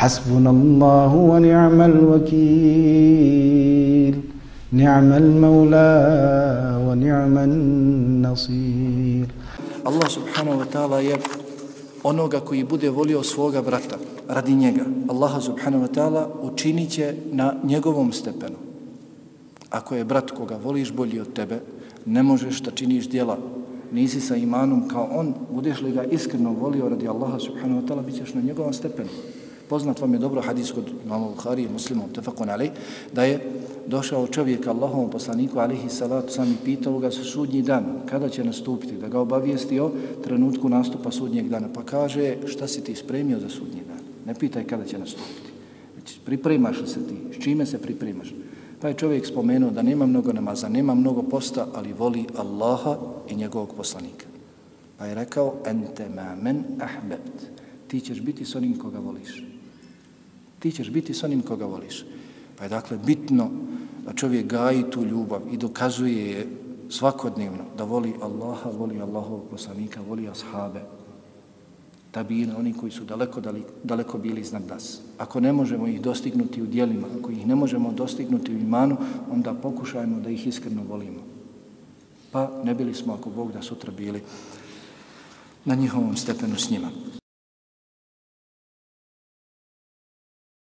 حسبنا الله ونعم الوكيل نعم المولى ونعم النصير Allah subhanahu wa ta'ala je onoga koji bude volio svoga brata radi njega. Allah subhanahu wa ta'ala učinit će na njegovom stepenu. Ako je brat koga voliš bolji od tebe, ne možeš da činiš dijela nisi sa imanom kao on, budeš li ga iskreno volio radi Allaha subhanahu wa ta'ala, bit ćeš na njegovom stepenu. Poznat vam je dobro hadis kod imama Bukhari i muslimom, tefakon ali, da je došao čovjek Allahovom poslaniku, alihi salatu, sami pitao ga su sudnji dan, kada će nastupiti, da ga obavijesti o trenutku nastupa sudnjeg dana. Pa kaže, šta si ti spremio za sudnji dan? Ne pitaj kada će nastupiti. Već pripremaš se ti, s čime se pripremaš? Pa je čovjek spomenuo da nema mnogo namaza, nema mnogo posta, ali voli Allaha i njegovog poslanika. Pa je rekao, ente ma men ahbebt. Ti ćeš biti s onim koga voliš. Ti ćeš biti s onim koga voliš. Pa je dakle bitno da čovjek gaji tu ljubav i dokazuje je svakodnevno da voli Allaha, voli Allahovog poslanika, voli ashabe, tabine, oni koji su daleko, daleko bili iznad nas. Ako ne možemo ih dostignuti u dijelima, ako ih ne možemo dostignuti u imanu, onda pokušajmo da ih iskreno volimo. Pa ne bili smo, ako Bog da sutra bili na njihovom stepenu s njima.